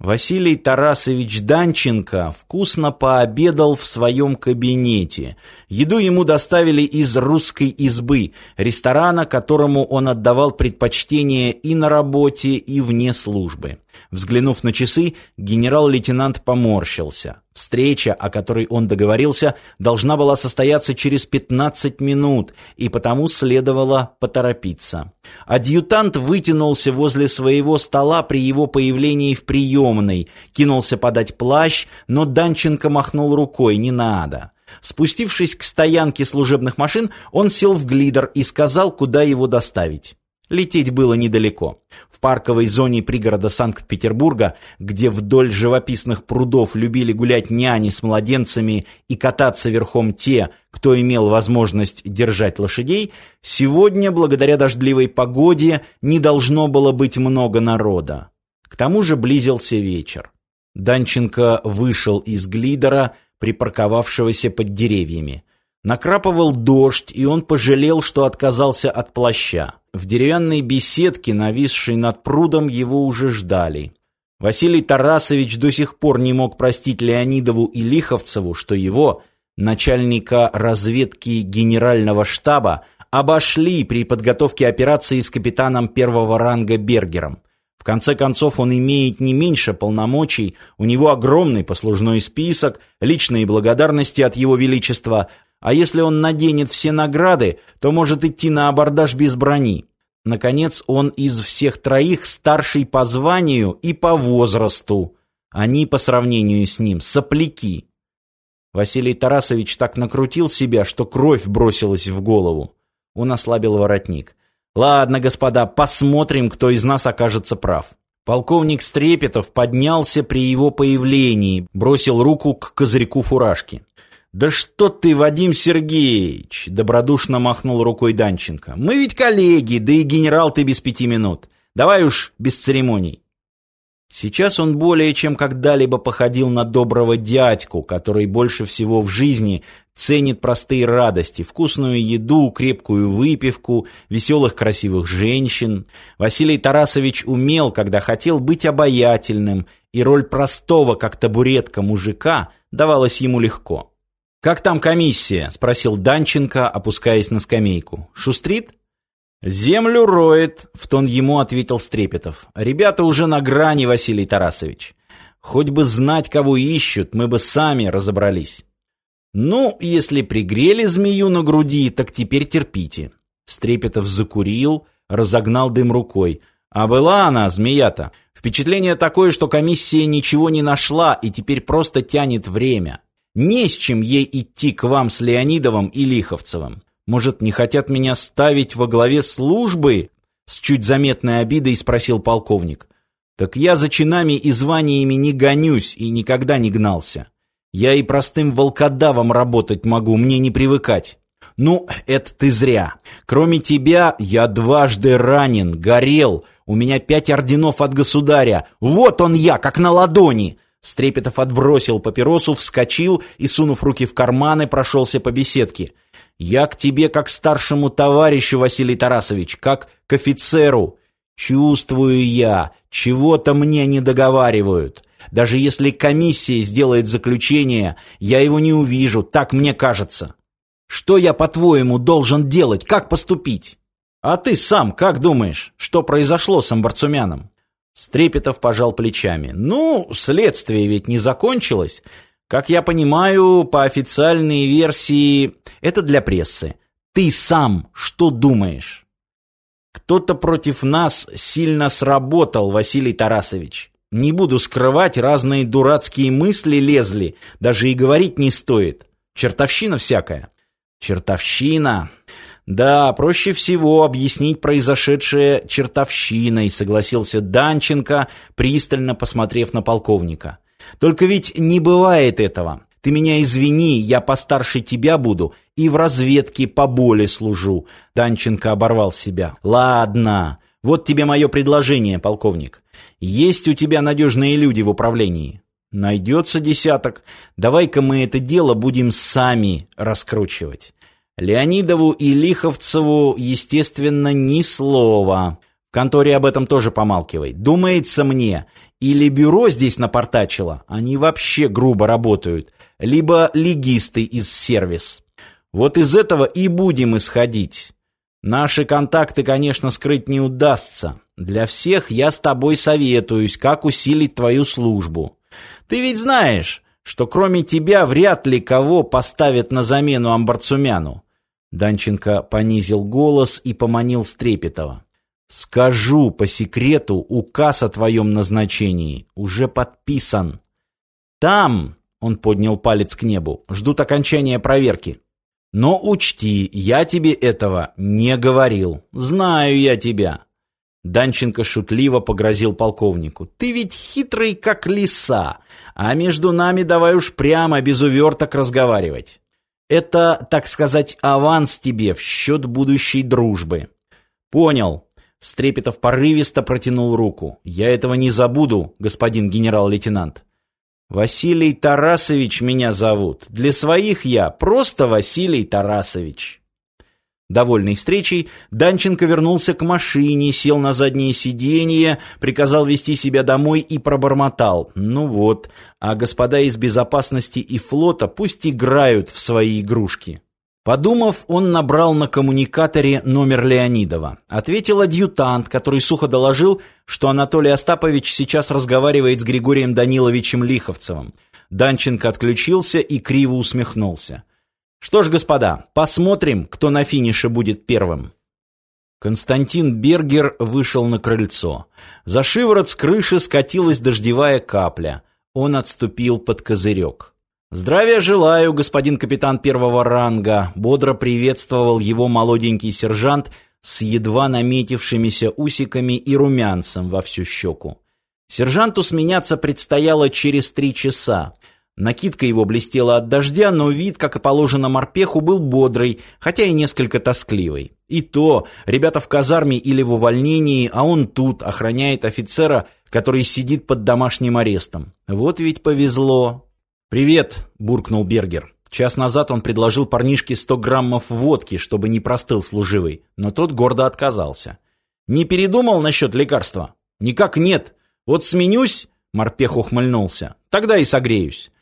Василий Тарасович Данченко вкусно пообедал в своем кабинете. Еду ему доставили из русской избы, ресторана, которому он отдавал предпочтение и на работе, и вне службы. Взглянув на часы, генерал-лейтенант поморщился. Встреча, о которой он договорился, должна была состояться через 15 минут, и потому следовало поторопиться. Адъютант вытянулся возле своего стола при его появлении в приемной, кинулся подать плащ, но Данченко махнул рукой «не надо». Спустившись к стоянке служебных машин, он сел в глидер и сказал, куда его доставить. Лететь было недалеко. В парковой зоне пригорода Санкт-Петербурга, где вдоль живописных прудов любили гулять няни с младенцами и кататься верхом те, кто имел возможность держать лошадей, сегодня, благодаря дождливой погоде, не должно было быть много народа. К тому же близился вечер. Данченко вышел из глидера, припарковавшегося под деревьями. Накрапывал дождь, и он пожалел, что отказался от плаща. В деревянной беседке, нависшей над прудом, его уже ждали. Василий Тарасович до сих пор не мог простить Леонидову и Лиховцеву, что его, начальника разведки генерального штаба, обошли при подготовке операции с капитаном первого ранга Бергером. В конце концов, он имеет не меньше полномочий, у него огромный послужной список, личные благодарности от его величества, а если он наденет все награды, то может идти на абордаж без брони. Наконец, он из всех троих старший по званию и по возрасту. Они по сравнению с ним сопляки. Василий Тарасович так накрутил себя, что кровь бросилась в голову. Он ослабил воротник. «Ладно, господа, посмотрим, кто из нас окажется прав». Полковник Стрепетов поднялся при его появлении, бросил руку к козырьку фуражки. «Да что ты, Вадим Сергеевич!» — добродушно махнул рукой Данченко. «Мы ведь коллеги, да и генерал ты без пяти минут. Давай уж без церемоний». Сейчас он более чем когда-либо походил на доброго дядьку, который больше всего в жизни ценит простые радости, вкусную еду, крепкую выпивку, веселых красивых женщин. Василий Тарасович умел, когда хотел, быть обаятельным, и роль простого, как табуретка, мужика давалась ему легко. «Как там комиссия?» — спросил Данченко, опускаясь на скамейку. «Шустрит?» «Землю роет», — в тон ему ответил Стрепетов. «Ребята уже на грани, Василий Тарасович. Хоть бы знать, кого ищут, мы бы сами разобрались». «Ну, если пригрели змею на груди, так теперь терпите». Стрепетов закурил, разогнал дым рукой. А была она, змея-то. Впечатление такое, что комиссия ничего не нашла и теперь просто тянет время. Не с чем ей идти к вам с Леонидовым и Лиховцевым. Может, не хотят меня ставить во главе службы?» С чуть заметной обидой спросил полковник. «Так я за чинами и званиями не гонюсь и никогда не гнался. Я и простым волкодавом работать могу, мне не привыкать». «Ну, это ты зря. Кроме тебя, я дважды ранен, горел. У меня пять орденов от государя. Вот он я, как на ладони!» Стрепетов отбросил папиросу, вскочил и, сунув руки в карманы, прошелся по беседке. «Я к тебе как старшему товарищу, Василий Тарасович, как к офицеру. Чувствую я, чего-то мне не договаривают. Даже если комиссия сделает заключение, я его не увижу, так мне кажется. Что я, по-твоему, должен делать, как поступить? А ты сам как думаешь, что произошло с Амбарцумяном?» Стрепетов пожал плечами. «Ну, следствие ведь не закончилось. Как я понимаю, по официальной версии, это для прессы. Ты сам что думаешь?» «Кто-то против нас сильно сработал, Василий Тарасович. Не буду скрывать, разные дурацкие мысли лезли, даже и говорить не стоит. Чертовщина всякая». «Чертовщина. Да, проще всего объяснить произошедшее чертовщиной, согласился Данченко, пристально посмотрев на полковника. Только ведь не бывает этого. Ты меня извини, я постарше тебя буду и в разведке по боли служу. Данченко оборвал себя. Ладно, вот тебе мое предложение, полковник. Есть у тебя надежные люди в управлении. Найдется десяток. Давай-ка мы это дело будем сами раскручивать. Леонидову и Лиховцеву, естественно, ни слова. В конторе об этом тоже помалкивай. Думается мне, или бюро здесь напортачило, они вообще грубо работают, либо легисты из сервис. Вот из этого и будем исходить. Наши контакты, конечно, скрыть не удастся. Для всех я с тобой советуюсь, как усилить твою службу. Ты ведь знаешь, что кроме тебя вряд ли кого поставят на замену Амбарцумяну. Данченко понизил голос и поманил Стрепетова. Скажу по секрету, указ о твоем назначении уже подписан. Там, он поднял палец к небу, ждут окончания проверки. Но учти, я тебе этого не говорил. Знаю я тебя. Данченко шутливо погрозил полковнику. Ты ведь хитрый, как лиса. А между нами давай уж прямо, без уверток разговаривать. Это, так сказать, аванс тебе в счет будущей дружбы. Понял. Стрепетов порывисто протянул руку. «Я этого не забуду, господин генерал-лейтенант». «Василий Тарасович меня зовут. Для своих я просто Василий Тарасович». Довольный встречей, Данченко вернулся к машине, сел на заднее сиденье, приказал вести себя домой и пробормотал. «Ну вот, а господа из безопасности и флота пусть играют в свои игрушки». Подумав, он набрал на коммуникаторе номер Леонидова. Ответил адъютант, который сухо доложил, что Анатолий Остапович сейчас разговаривает с Григорием Даниловичем Лиховцевым. Данченко отключился и криво усмехнулся. «Что ж, господа, посмотрим, кто на финише будет первым». Константин Бергер вышел на крыльцо. За шиворот с крыши скатилась дождевая капля. Он отступил под козырек. «Здравия желаю, господин капитан первого ранга», — бодро приветствовал его молоденький сержант с едва наметившимися усиками и румянцем во всю щеку. Сержанту сменяться предстояло через три часа. Накидка его блестела от дождя, но вид, как и положено морпеху, был бодрый, хотя и несколько тоскливый. И то, ребята в казарме или в увольнении, а он тут охраняет офицера, который сидит под домашним арестом. Вот ведь повезло. «Привет», — буркнул Бергер. Час назад он предложил парнишке сто граммов водки, чтобы не простыл служивый, но тот гордо отказался. «Не передумал насчет лекарства?» «Никак нет. Вот сменюсь», — морпех ухмыльнулся, — «тогда и согреюсь».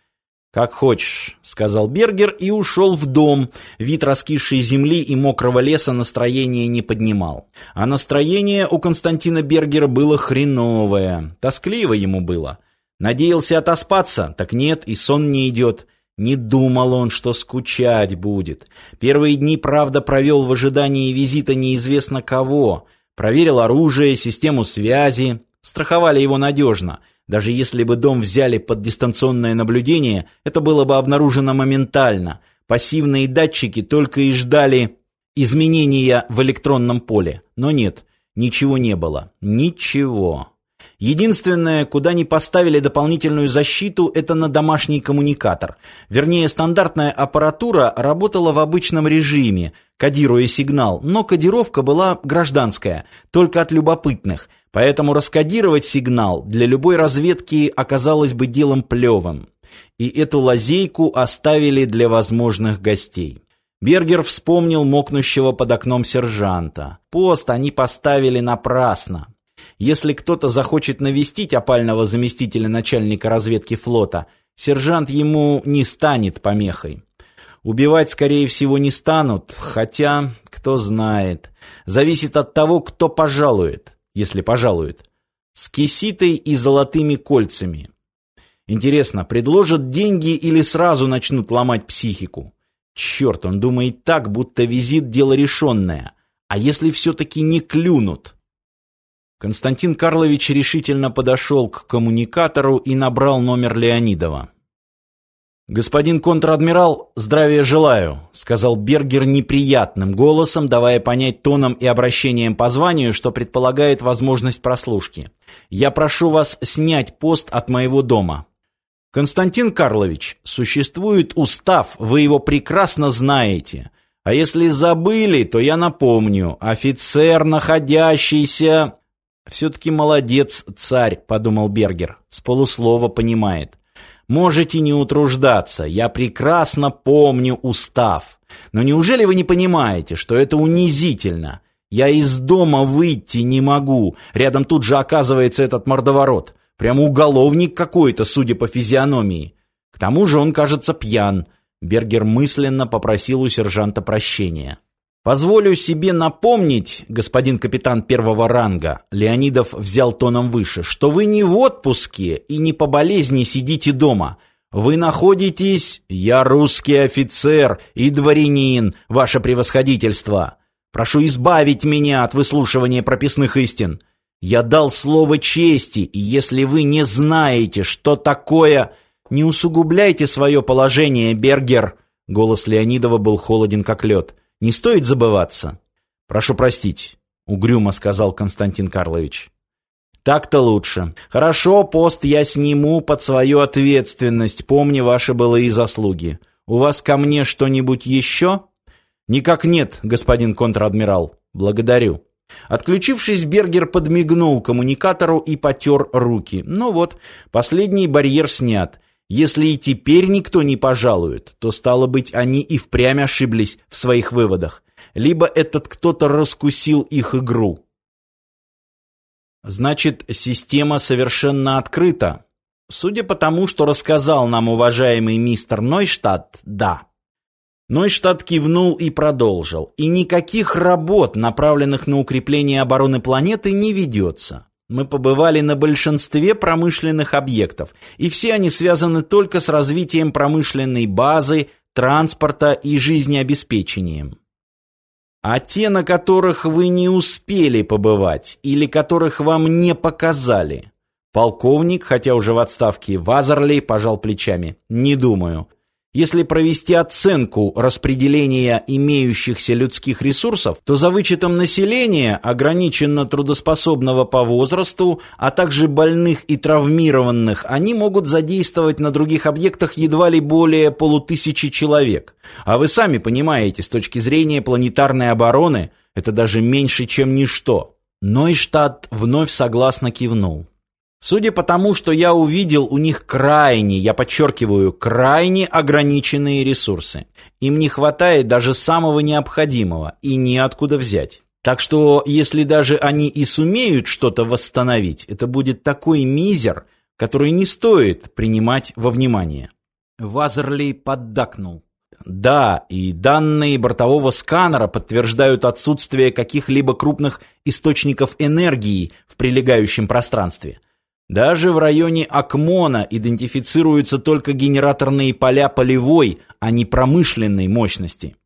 «Как хочешь», — сказал Бергер и ушел в дом. Вид раскисшей земли и мокрого леса настроение не поднимал. А настроение у Константина Бергера было хреновое. Тоскливо ему было. Надеялся отоспаться, так нет, и сон не идет. Не думал он, что скучать будет. Первые дни, правда, провел в ожидании визита неизвестно кого. Проверил оружие, систему связи. Страховали его надежно. Даже если бы дом взяли под дистанционное наблюдение, это было бы обнаружено моментально. Пассивные датчики только и ждали изменения в электронном поле. Но нет, ничего не было. Ничего. Единственное, куда не поставили дополнительную защиту, это на домашний коммуникатор. Вернее, стандартная аппаратура работала в обычном режиме, кодируя сигнал, но кодировка была гражданская, только от любопытных, поэтому раскодировать сигнал для любой разведки оказалось бы делом плевым. И эту лазейку оставили для возможных гостей. Бергер вспомнил мокнущего под окном сержанта. Пост они поставили напрасно. Если кто-то захочет навестить опального заместителя начальника разведки флота, сержант ему не станет помехой. Убивать, скорее всего, не станут, хотя, кто знает. Зависит от того, кто пожалует, если пожалует. С киситой и золотыми кольцами. Интересно, предложат деньги или сразу начнут ломать психику? Черт, он думает так, будто визит – дело решенное. А если все-таки не клюнут? Константин Карлович решительно подошел к коммуникатору и набрал номер Леонидова. «Господин контр-адмирал, здравия желаю», — сказал Бергер неприятным голосом, давая понять тоном и обращением по званию, что предполагает возможность прослушки. «Я прошу вас снять пост от моего дома». «Константин Карлович, существует устав, вы его прекрасно знаете. А если забыли, то я напомню. Офицер, находящийся...» «Все-таки молодец, царь», — подумал Бергер, с полуслова понимает. «Можете не утруждаться, я прекрасно помню устав. Но неужели вы не понимаете, что это унизительно? Я из дома выйти не могу. Рядом тут же оказывается этот мордоворот. Прямо уголовник какой-то, судя по физиономии. К тому же он, кажется, пьян. Бергер мысленно попросил у сержанта прощения. «Позволю себе напомнить, господин капитан первого ранга», Леонидов взял тоном выше, «что вы не в отпуске и не по болезни сидите дома. Вы находитесь... Я русский офицер и дворянин, ваше превосходительство. Прошу избавить меня от выслушивания прописных истин. Я дал слово чести, и если вы не знаете, что такое... Не усугубляйте свое положение, Бергер. Голос Леонидова был холоден, как лед. Не стоит забываться. Прошу простить, угрюмо сказал Константин Карлович. Так-то лучше. Хорошо, пост я сниму под свою ответственность, помни ваши былые заслуги. У вас ко мне что-нибудь еще? «Никак нет, господин контр-адмирал. Благодарю». Отключившись, Бергер подмигнул коммуникатору и потер руки. Ну вот, последний барьер снят. Если и теперь никто не пожалует, то, стало быть, они и впрямь ошиблись в своих выводах. Либо этот кто-то раскусил их игру. Значит, система совершенно открыта. Судя по тому, что рассказал нам уважаемый мистер Нойштадт, да. Нойштадт кивнул и продолжил. И никаких работ, направленных на укрепление обороны планеты, не ведется. Мы побывали на большинстве промышленных объектов, и все они связаны только с развитием промышленной базы, транспорта и жизнеобеспечением. А те, на которых вы не успели побывать или которых вам не показали? Полковник, хотя уже в отставке, Вазерли пожал плечами. Не думаю. Если провести оценку распределения имеющихся людских ресурсов, то за вычетом населения, ограниченно трудоспособного по возрасту, а также больных и травмированных, они могут задействовать на других объектах едва ли более полутысячи человек. А вы сами понимаете, с точки зрения планетарной обороны, это даже меньше, чем ничто. Нойштадт вновь согласно кивнул. Судя по тому, что я увидел, у них крайне, я подчеркиваю, крайне ограниченные ресурсы. Им не хватает даже самого необходимого и неоткуда взять. Так что, если даже они и сумеют что-то восстановить, это будет такой мизер, который не стоит принимать во внимание. Вазерли поддакнул. Да, и данные бортового сканера подтверждают отсутствие каких-либо крупных источников энергии в прилегающем пространстве. Даже в районе Акмона идентифицируются только генераторные поля полевой, а не промышленной мощности.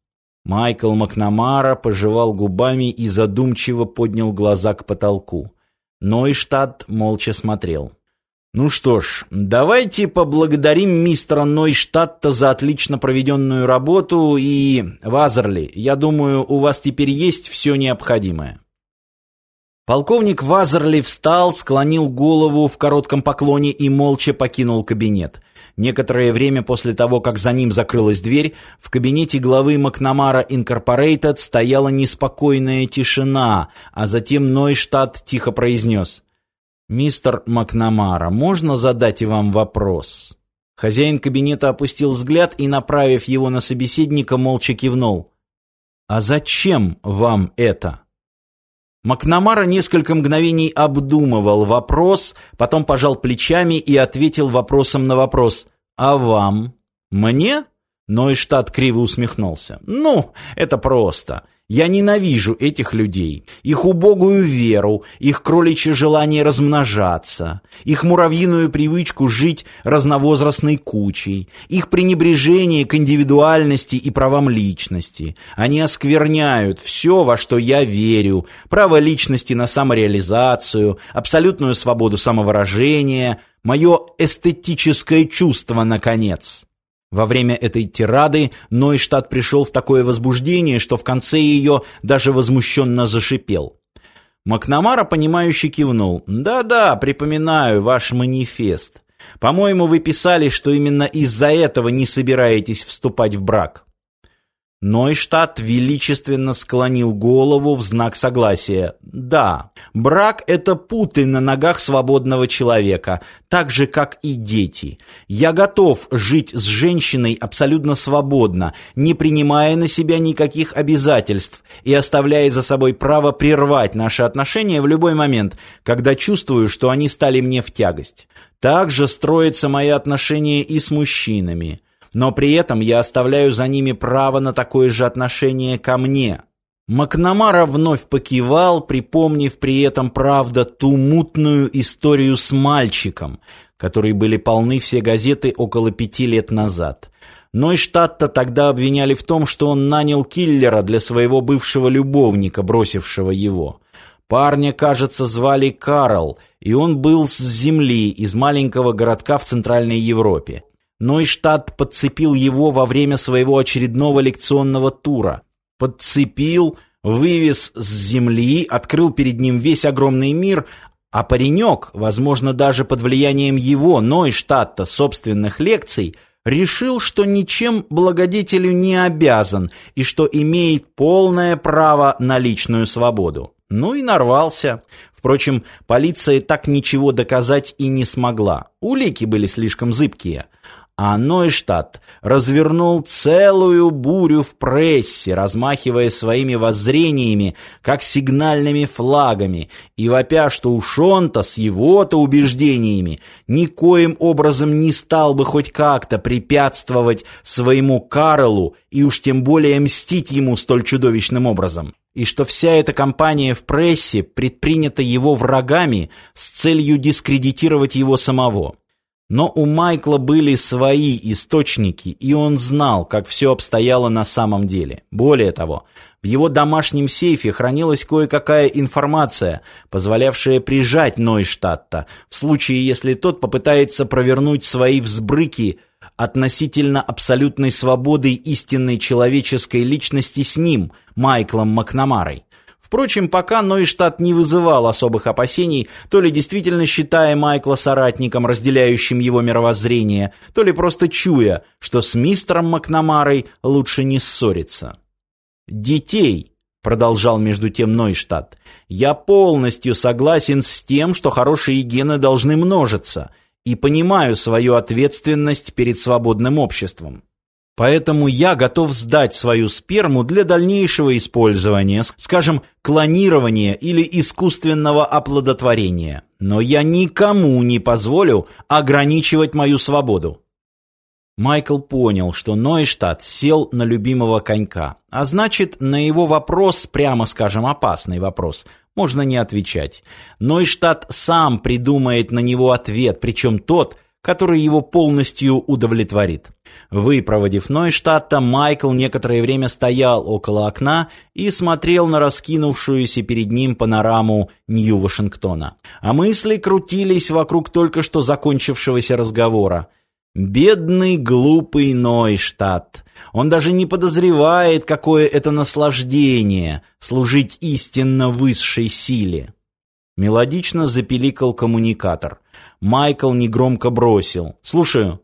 Майкл Макнамара пожевал губами и задумчиво поднял глаза к потолку. Нойштадт молча смотрел. «Ну что ж, давайте поблагодарим мистера Нойштадта за отлично проведенную работу и... Вазерли, я думаю, у вас теперь есть все необходимое». Полковник Вазерли встал, склонил голову в коротком поклоне и молча покинул кабинет. Некоторое время после того, как за ним закрылась дверь, в кабинете главы Макнамара Инкорпорейтед стояла неспокойная тишина, а затем Нойштадт тихо произнес «Мистер Макнамара, можно задать вам вопрос?» Хозяин кабинета опустил взгляд и, направив его на собеседника, молча кивнул. «А зачем вам это?» Макнамара несколько мгновений обдумывал вопрос, потом пожал плечами и ответил вопросом на вопрос. «А вам?» «Мне?» Нойштадт криво усмехнулся. «Ну, это просто. Я ненавижу этих людей, их убогую веру, их кроличье желание размножаться, их муравьиную привычку жить разновозрастной кучей, их пренебрежение к индивидуальности и правам личности. Они оскверняют все, во что я верю, право личности на самореализацию, абсолютную свободу самовыражения, мое эстетическое чувство, наконец». Во время этой тирады Нойштадт пришел в такое возбуждение, что в конце ее даже возмущенно зашипел. Макнамара, понимающе кивнул. «Да-да, припоминаю ваш манифест. По-моему, вы писали, что именно из-за этого не собираетесь вступать в брак». Нойштадт величественно склонил голову в знак согласия. Да, брак – это путы на ногах свободного человека, так же, как и дети. Я готов жить с женщиной абсолютно свободно, не принимая на себя никаких обязательств и оставляя за собой право прервать наши отношения в любой момент, когда чувствую, что они стали мне в тягость. Также строятся мои отношения и с мужчинами но при этом я оставляю за ними право на такое же отношение ко мне. Макнамара вновь покивал, припомнив при этом, правда, ту мутную историю с мальчиком, которой были полны все газеты около пяти лет назад. Нойштадта тогда обвиняли в том, что он нанял киллера для своего бывшего любовника, бросившего его. Парня, кажется, звали Карл, и он был с земли, из маленького городка в Центральной Европе. Нойштадт подцепил его во время своего очередного лекционного тура. Подцепил, вывез с земли, открыл перед ним весь огромный мир, а паренек, возможно, даже под влиянием его, Нойштадта, собственных лекций, решил, что ничем благодетелю не обязан и что имеет полное право на личную свободу. Ну и нарвался. Впрочем, полиция так ничего доказать и не смогла. Улики были слишком зыбкие а Нойштадт развернул целую бурю в прессе, размахивая своими воззрениями, как сигнальными флагами, и вопя, что уж он-то с его-то убеждениями никоим образом не стал бы хоть как-то препятствовать своему Карлу и уж тем более мстить ему столь чудовищным образом и что вся эта кампания в прессе предпринята его врагами с целью дискредитировать его самого. Но у Майкла были свои источники, и он знал, как все обстояло на самом деле. Более того, в его домашнем сейфе хранилась кое-какая информация, позволявшая прижать Нойштадта, в случае, если тот попытается провернуть свои взбрыки относительно абсолютной свободы истинной человеческой личности с ним, Майклом Макнамарой. Впрочем, пока Нойштадт не вызывал особых опасений, то ли действительно считая Майкла соратником, разделяющим его мировоззрение, то ли просто чуя, что с мистером Макнамарой лучше не ссориться. «Детей», — продолжал между тем Нойштадт, — «я полностью согласен с тем, что хорошие гены должны множиться, и понимаю свою ответственность перед свободным обществом. Поэтому я готов сдать свою сперму для дальнейшего использования, скажем, клонирования или искусственного оплодотворения. Но я никому не позволю ограничивать мою свободу. Майкл понял, что Нойштадт сел на любимого конька, а значит, на его вопрос, прямо скажем, опасный вопрос, можно не отвечать. Нойштадт сам придумает на него ответ, причем тот – который его полностью удовлетворит. Выпроводив Нойштадта, Майкл некоторое время стоял около окна и смотрел на раскинувшуюся перед ним панораму Нью-Вашингтона. А мысли крутились вокруг только что закончившегося разговора. Бедный глупый Нойштадт. Он даже не подозревает, какое это наслаждение служить истинно высшей силе. Мелодично запиликал коммуникатор. Майкл негромко бросил. «Слушаю.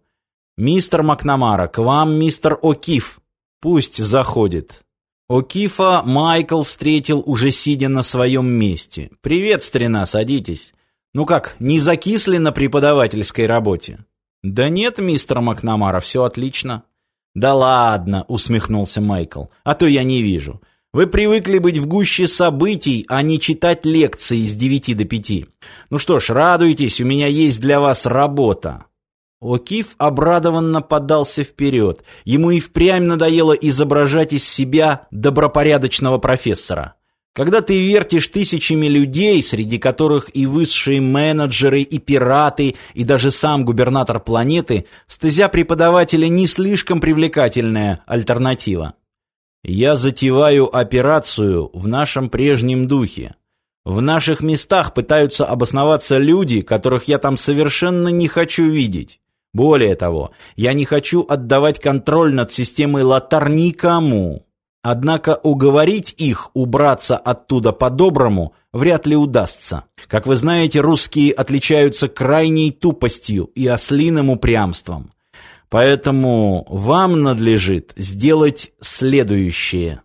Мистер Макнамара, к вам мистер О'Кифф. Пусть заходит». О'Кифа Майкл встретил уже сидя на своем месте. «Привет, старина, садитесь. Ну как, не закисли на преподавательской работе?» «Да нет, мистер Макнамара, все отлично». «Да ладно», — усмехнулся Майкл, — «а то я не вижу. Вы привыкли быть в гуще событий, а не читать лекции с девяти до пяти. Ну что ж, радуйтесь, у меня есть для вас работа». Окиф обрадованно подался вперед. Ему и впрямь надоело изображать из себя добропорядочного профессора. Когда ты вертишь тысячами людей, среди которых и высшие менеджеры, и пираты, и даже сам губернатор планеты, стезя преподавателя не слишком привлекательная альтернатива. Я затеваю операцию в нашем прежнем духе. В наших местах пытаются обосноваться люди, которых я там совершенно не хочу видеть. Более того, я не хочу отдавать контроль над системой Лотар никому. Однако уговорить их убраться оттуда по-доброму вряд ли удастся. Как вы знаете, русские отличаются крайней тупостью и ослиным упрямством. Поэтому вам надлежит сделать следующее.